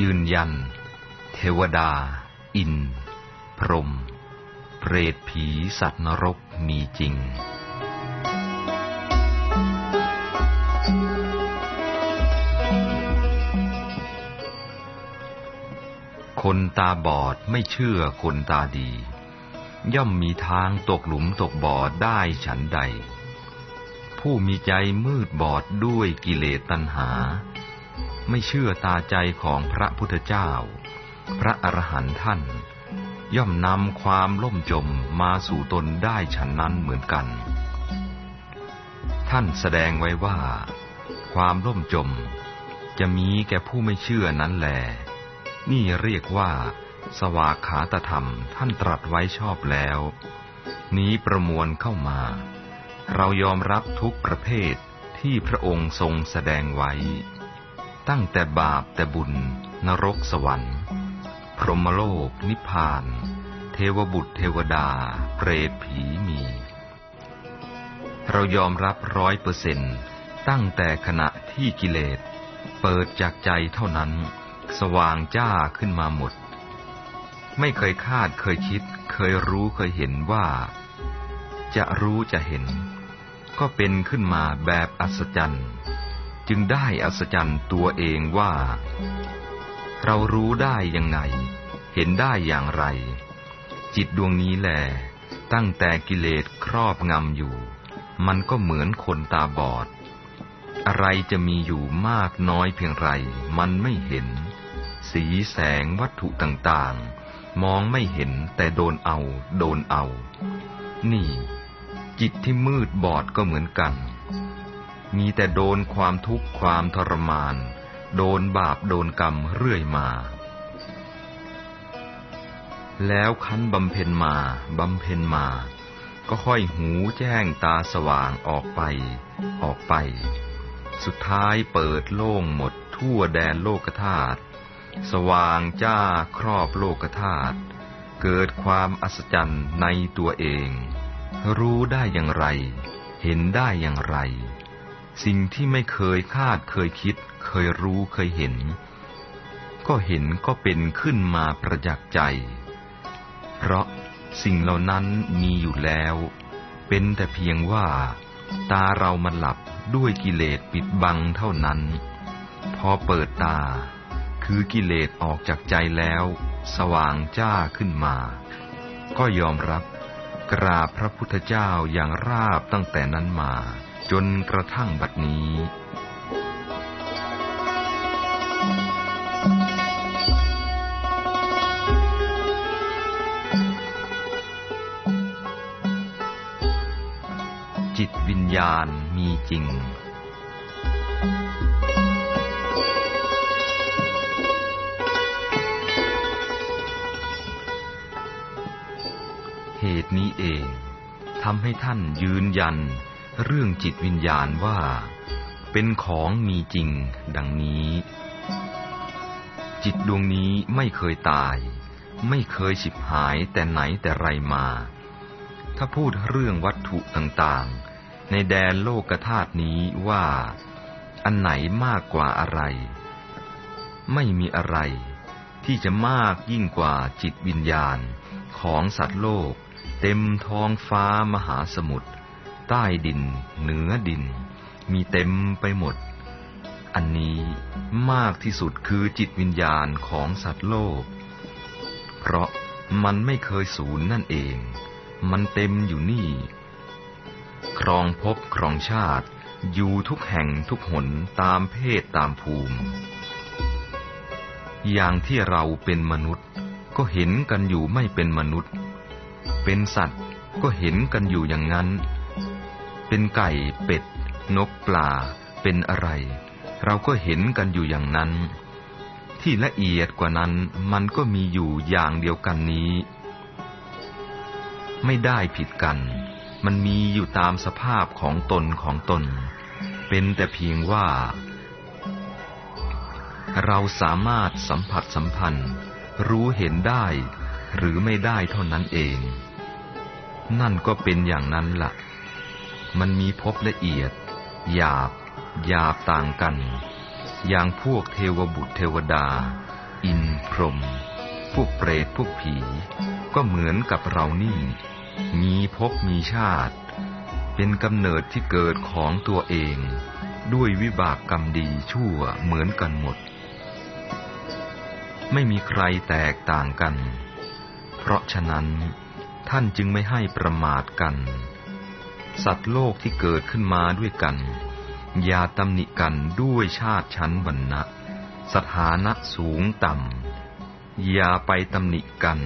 ยืนยัน เทวดา อิน พรหมเปรตผีสัตว์นรกมีจริง คนตาบอดไม่เชื่อคนตาดี ย่อมมีทางตกหลุมตกบ่อได้ฉันใด ผู้มีใจมืดบอดด้วยกิเลสตัณหา ไม่เชื่อตาใจของพระพุทธเจ้า พระอรหันต์ท่าน ย่อมนำความล่มจมมาสู่ตนได้ฉันนั้นเหมือนกัน ท่านแสดงไว้ว่า ความล่มจม จะมีแก่ผู้ไม่เชื่อนั้นแหลนี่เรียกว่า สวากขาตธรรมท่านตรัสไว้ชอบแล้ว นี้ประมวลเข้ามา เรายอมรับทุกประเภทที่พระองค์ทรงแสดงไว้ ตั้งแต่บาปแต่บุญ นรกสวรรค์ พรหมโลก นิพพาน เทวบุตรเทวดา เปรตผีมี เรายอมรับร้อยเปอร์เซนต์ตั้งแต่ขณะที่กิเลส เปิดจากใจเท่านั้น สว่างจ้าขึ้นมาหมด ไม่เคยคาดเคยคิด เคยรู้เคยเห็นว่า จะรู้จะเห็น ก็เป็นขึ้นมาแบบอัศจรรย์ จึงได้อัศจรรย์ตัวเองว่า เรารู้ได้ยังไง เห็นได้อย่างไร จิตดวงนี้แหลตั้งแต่กิเลสครอบงำอยู่ มันก็เหมือนคนตาบอด อะไรจะมีอยู่มากน้อยเพียงไร มันไม่เห็น สีแสงวัตถุต่างๆ มองไม่เห็นแต่โดนเอา โดนเอา นี่ จิตที่มืดบอดก็เหมือนกัน มีแต่โดนความทุกข์ความทรมาน โดนบาปโดนกรรมเรื่อยมา แล้วคันบำเพ็ญมา บำเพ็ญมา ก็ค่อยหูแจ้งตาสว่างออกไป ออกไป สุดท้ายเปิดโล่งหมดทั่วแดนโลกธาตุสว่างจ้าครอบโลกธาตุเกิดความอัศจรรย์ในตัวเอง รู้ได้อย่างไร เห็นได้อย่างไร สิ่งที่ไม่เคยคาดเคยคิด เคยรู้เคยเห็น ก็เห็นก็เป็นขึ้นมาประจักษ์ใจ เพราะสิ่งเหล่านั้นมีอยู่แล้ว เป็นแต่เพียงว่า ตาเรามันหลับด้วยกิเลสปิดบังเท่านั้น พอเปิดตา คือกิเลสออกจากใจแล้ว สว่างจ้าขึ้นมา ก็ยอมรับกราบพระพุทธเจ้าอย่างราบตั้งแต่นั้นมา จนกระทั่งบัดนี้ จิตวิญญาณมีจริง เหตุนี้เองทำให้ท่านยืนยัน เรื่องจิตวิญญาณว่า เป็นของมีจริงดังนี้ จิตดวงนี้ไม่เคยตาย ไม่เคยฉิบหายแต่ไหนแต่ไรมา ถ้าพูดเรื่องวัตถุต่างๆ ในแดนโลกธาตุนี้ว่า อันไหนมากกว่าอะไร ไม่มีอะไรที่จะมากยิ่งกว่าจิตวิญญาณของสัตว์โลก เต็มท้องฟ้ามหาสมุทร ใต้ดิน เหนือดิน มีเต็มไปหมด อันนี้มากที่สุดคือจิตวิญญาณของสัตว์โลก เพราะมันไม่เคยสูญนั่นเอง มันเต็มอยู่นี่ ครองภพครองชาติ อยู่ทุกแห่งทุกหนตามเพศตามภูมิ อย่างที่เราเป็นมนุษย์ก็เห็นกันอยู่ไม่เป็นมนุษย์ เป็นสัตว์ก็เห็นกันอยู่อย่างนั้น เป็นไก่เป็ด นกปลา เป็นอะไร เราก็เห็นกันอยู่อย่างนั้น ที่ละเอียดกว่านั้นมันก็มีอยู่อย่างเดียวกันนี้ ไม่ได้ผิดกัน มันมีอยู่ตามสภาพของตนของตน เป็นแต่เพียงว่า เราสามารถสัมผัสสัมพันธ์ รู้เห็นได้ หรือไม่ได้เท่านั้นเอง นั่นก็เป็นอย่างนั้นละ่ะ มันมีพบละเอียด หยาบหยาบต่างกัน อย่างพวกเทวบุตรเทวดา อินพรหมพวกเปรตพวกผี ก็เหมือนกับเรานี่ มีภพมีชาติ เป็นกำเนิดที่เกิดของตัวเอง ด้วยวิบากกรรมดีชั่วเหมือนกันหมด ไม่มีใครแตกต่างกัน เพราะฉะนั้นท่านจึงไม่ให้ประมาทกัน สัตว์โลกที่เกิดขึ้นมาด้วยกัน อย่าตำหนิกันด้วยชาติชั้นวรรณะ สถานะสูงต่ำ อย่าไปตำหนิกัน